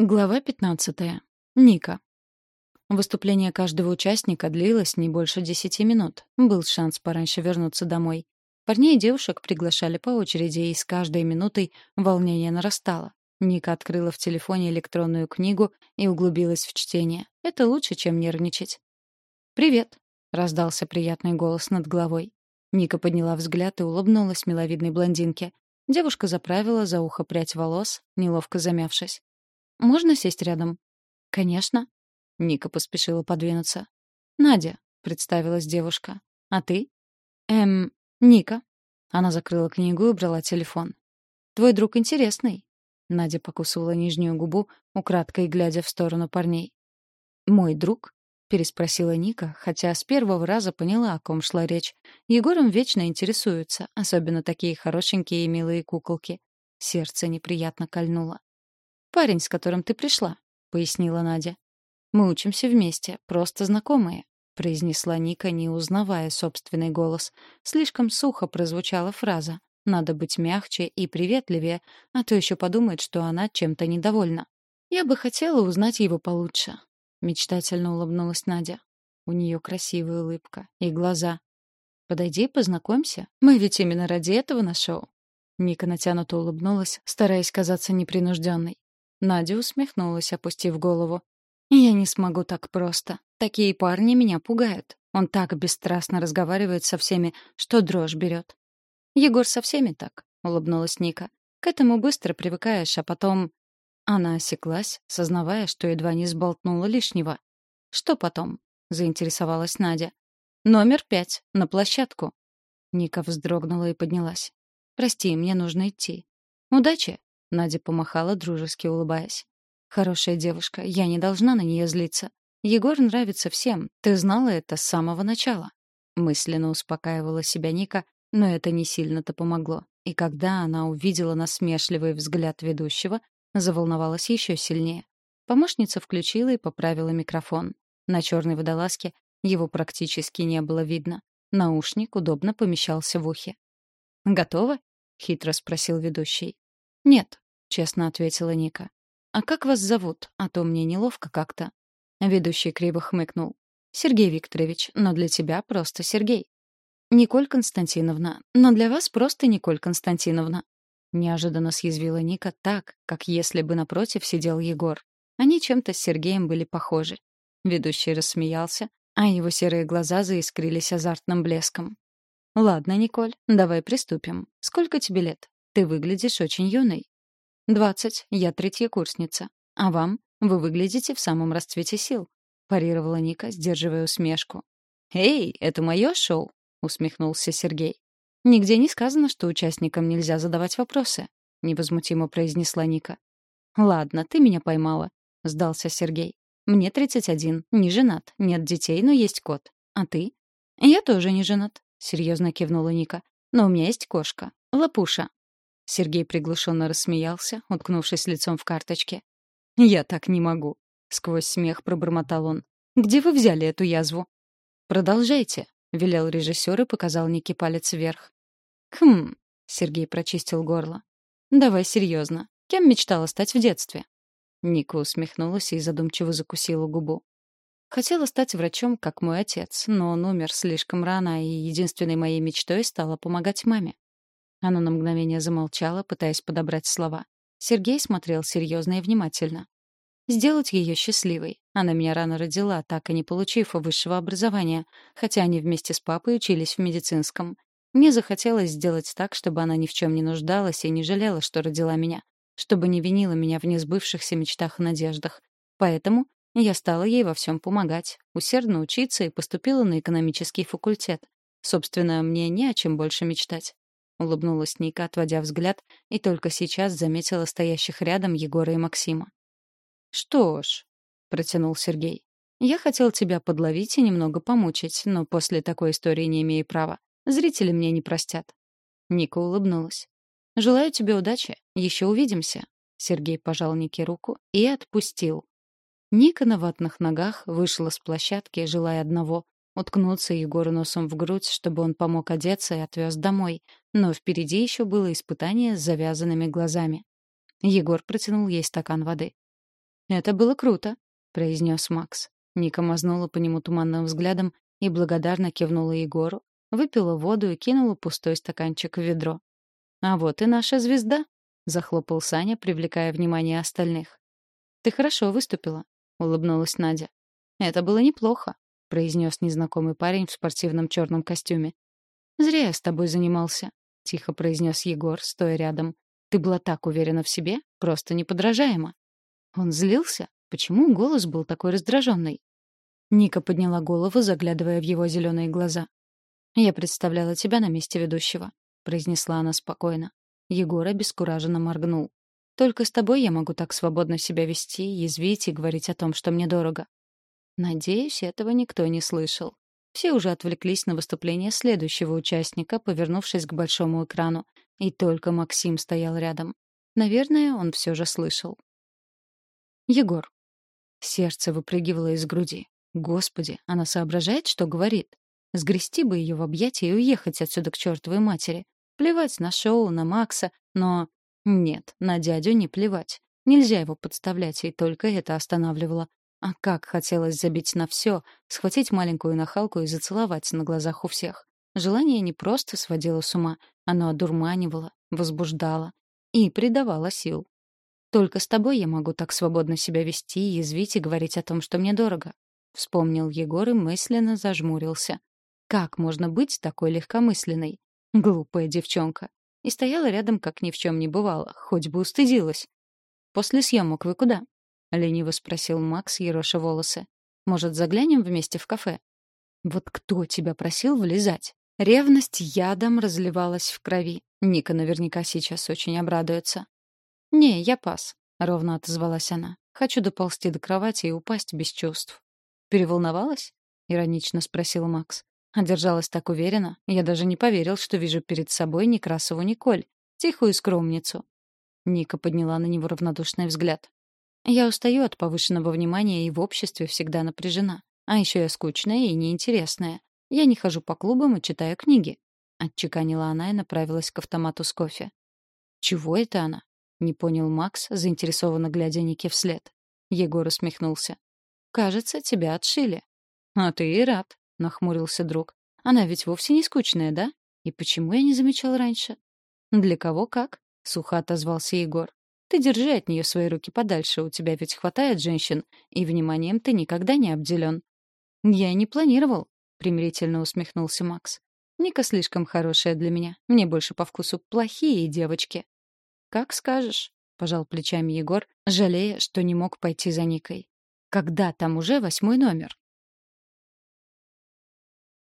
Глава 15. Ника. Выступление каждого участника длилось не больше десяти минут. Был шанс пораньше вернуться домой. Парней и девушек приглашали по очереди, и с каждой минутой волнение нарастало. Ника открыла в телефоне электронную книгу и углубилась в чтение. Это лучше, чем нервничать. «Привет», — раздался приятный голос над головой. Ника подняла взгляд и улыбнулась миловидной блондинке. Девушка заправила за ухо прядь волос, неловко замявшись. Можно сесть рядом? Конечно. Ника поспешила подвинуться. Надя, представилась девушка. А ты? Эм, Ника. Она закрыла книгу и убрала телефон. Твой друг интересный. Надя покусывала нижнюю губу, украдкой глядя в сторону парней. Мой друг? переспросила Ника, хотя с первого раза поняла, о ком шла речь. Егором вечно интересуются, особенно такие хорошенькие и милые куколки. Сердце неприятно кольнуло. «Парень, с которым ты пришла», — пояснила Надя. «Мы учимся вместе, просто знакомые», — произнесла Ника, не узнавая собственный голос. Слишком сухо прозвучала фраза. Надо быть мягче и приветливее, а то еще подумает, что она чем-то недовольна. «Я бы хотела узнать его получше», — мечтательно улыбнулась Надя. У нее красивая улыбка и глаза. «Подойди познакомься. Мы ведь именно ради этого на шоу». Ника натянуто улыбнулась, стараясь казаться непринужденной. Надя усмехнулась, опустив голову. «Я не смогу так просто. Такие парни меня пугают. Он так бесстрастно разговаривает со всеми, что дрожь берет». «Егор со всеми так», — улыбнулась Ника. «К этому быстро привыкаешь, а потом...» Она осеклась, сознавая, что едва не сболтнула лишнего. «Что потом?» — заинтересовалась Надя. «Номер пять, на площадку». Ника вздрогнула и поднялась. «Прости, мне нужно идти». «Удачи!» Надя помахала, дружески улыбаясь. «Хорошая девушка, я не должна на нее злиться. Егор нравится всем, ты знала это с самого начала». Мысленно успокаивала себя Ника, но это не сильно-то помогло. И когда она увидела насмешливый взгляд ведущего, заволновалась еще сильнее. Помощница включила и поправила микрофон. На черной водолазке его практически не было видно. Наушник удобно помещался в ухе. «Готово?» — хитро спросил ведущий. «Нет», — честно ответила Ника. «А как вас зовут? А то мне неловко как-то». Ведущий криво хмыкнул. «Сергей Викторович, но для тебя просто Сергей». «Николь Константиновна, но для вас просто Николь Константиновна». Неожиданно съязвила Ника так, как если бы напротив сидел Егор. Они чем-то с Сергеем были похожи. Ведущий рассмеялся, а его серые глаза заискрились азартным блеском. «Ладно, Николь, давай приступим. Сколько тебе лет?» Ты выглядишь очень юной. Двадцать, я третья курсница. А вам? Вы выглядите в самом расцвете сил. Парировала Ника, сдерживая усмешку. «Эй, это мое шоу?» — усмехнулся Сергей. «Нигде не сказано, что участникам нельзя задавать вопросы», — невозмутимо произнесла Ника. «Ладно, ты меня поймала», — сдался Сергей. «Мне 31, не женат, нет детей, но есть кот. А ты?» «Я тоже не женат», — серьезно кивнула Ника. «Но у меня есть кошка. Лапуша. Сергей приглушенно рассмеялся, уткнувшись лицом в карточке. «Я так не могу», — сквозь смех пробормотал он. «Где вы взяли эту язву?» «Продолжайте», — велел режиссер и показал Нике палец вверх. «Хм», — Сергей прочистил горло. «Давай серьезно. Кем мечтала стать в детстве?» Ника усмехнулась и задумчиво закусила губу. Хотела стать врачом, как мой отец, но он умер слишком рано, и единственной моей мечтой стало помогать маме. Она на мгновение замолчала, пытаясь подобрать слова. Сергей смотрел серьезно и внимательно. Сделать ее счастливой. Она меня рано родила, так и не получив высшего образования, хотя они вместе с папой учились в медицинском. Мне захотелось сделать так, чтобы она ни в чем не нуждалась и не жалела, что родила меня, чтобы не винила меня в несбывшихся мечтах и надеждах. Поэтому я стала ей во всем помогать, усердно учиться и поступила на экономический факультет. Собственно, мне не о чем больше мечтать. — улыбнулась Ника, отводя взгляд, и только сейчас заметила стоящих рядом Егора и Максима. «Что ж», — протянул Сергей, — «я хотел тебя подловить и немного помучить, но после такой истории не имею права. Зрители мне не простят». Ника улыбнулась. «Желаю тебе удачи. Еще увидимся». Сергей пожал Нике руку и отпустил. Ника на ватных ногах вышла с площадки, желая одного уткнуться Егору носом в грудь, чтобы он помог одеться и отвез домой. Но впереди еще было испытание с завязанными глазами. Егор протянул ей стакан воды. «Это было круто», — произнес Макс. Ника мазнула по нему туманным взглядом и благодарно кивнула Егору, выпила воду и кинула пустой стаканчик в ведро. «А вот и наша звезда», — захлопал Саня, привлекая внимание остальных. «Ты хорошо выступила», — улыбнулась Надя. «Это было неплохо», — произнес незнакомый парень в спортивном черном костюме. «Зря я с тобой занимался», — тихо произнес Егор, стоя рядом. «Ты была так уверена в себе, просто неподражаема». Он злился? Почему голос был такой раздраженный? Ника подняла голову, заглядывая в его зеленые глаза. «Я представляла тебя на месте ведущего», — произнесла она спокойно. Егор обескураженно моргнул. «Только с тобой я могу так свободно себя вести, язвить и говорить о том, что мне дорого». Надеюсь, этого никто не слышал. Все уже отвлеклись на выступление следующего участника, повернувшись к большому экрану. И только Максим стоял рядом. Наверное, он все же слышал. Егор. Сердце выпрыгивало из груди. Господи, она соображает, что говорит. Сгрести бы ее в объятия и уехать отсюда к чертовой матери. Плевать на шоу, на Макса, но... Нет, на дядю не плевать. Нельзя его подставлять, и только это останавливало. А как хотелось забить на все, схватить маленькую нахалку и зацеловать на глазах у всех. Желание не просто сводило с ума, оно одурманивало, возбуждало и придавало сил. Только с тобой я могу так свободно себя вести, язвить и говорить о том, что мне дорого. Вспомнил Егор и мысленно зажмурился. Как можно быть такой легкомысленной? Глупая девчонка. И стояла рядом, как ни в чем не бывало, хоть бы устыдилась. «После съемок вы куда?» — лениво спросил Макс, ероша волосы. «Может, заглянем вместе в кафе?» «Вот кто тебя просил влезать?» Ревность ядом разливалась в крови. Ника наверняка сейчас очень обрадуется. «Не, я пас», — ровно отозвалась она. «Хочу доползти до кровати и упасть без чувств». «Переволновалась?» — иронично спросил Макс. Одержалась так уверенно, я даже не поверил, что вижу перед собой Некрасову Николь, тихую скромницу. Ника подняла на него равнодушный взгляд. «Я устаю от повышенного внимания и в обществе всегда напряжена. А еще я скучная и неинтересная. Я не хожу по клубам и читаю книги». Отчеканила она и направилась к автомату с кофе. «Чего это она?» Не понял Макс, заинтересованно глядя Нике вслед. Егор усмехнулся. «Кажется, тебя отшили». «А ты и рад», — нахмурился друг. «Она ведь вовсе не скучная, да? И почему я не замечал раньше?» «Для кого как?» — сухо отозвался Егор. «Ты держи от нее свои руки подальше, у тебя ведь хватает женщин, и вниманием ты никогда не обделен». «Я не планировал», — примирительно усмехнулся Макс. «Ника слишком хорошая для меня. Мне больше по вкусу плохие девочки». «Как скажешь», — пожал плечами Егор, жалея, что не мог пойти за Никой. «Когда там уже восьмой номер?»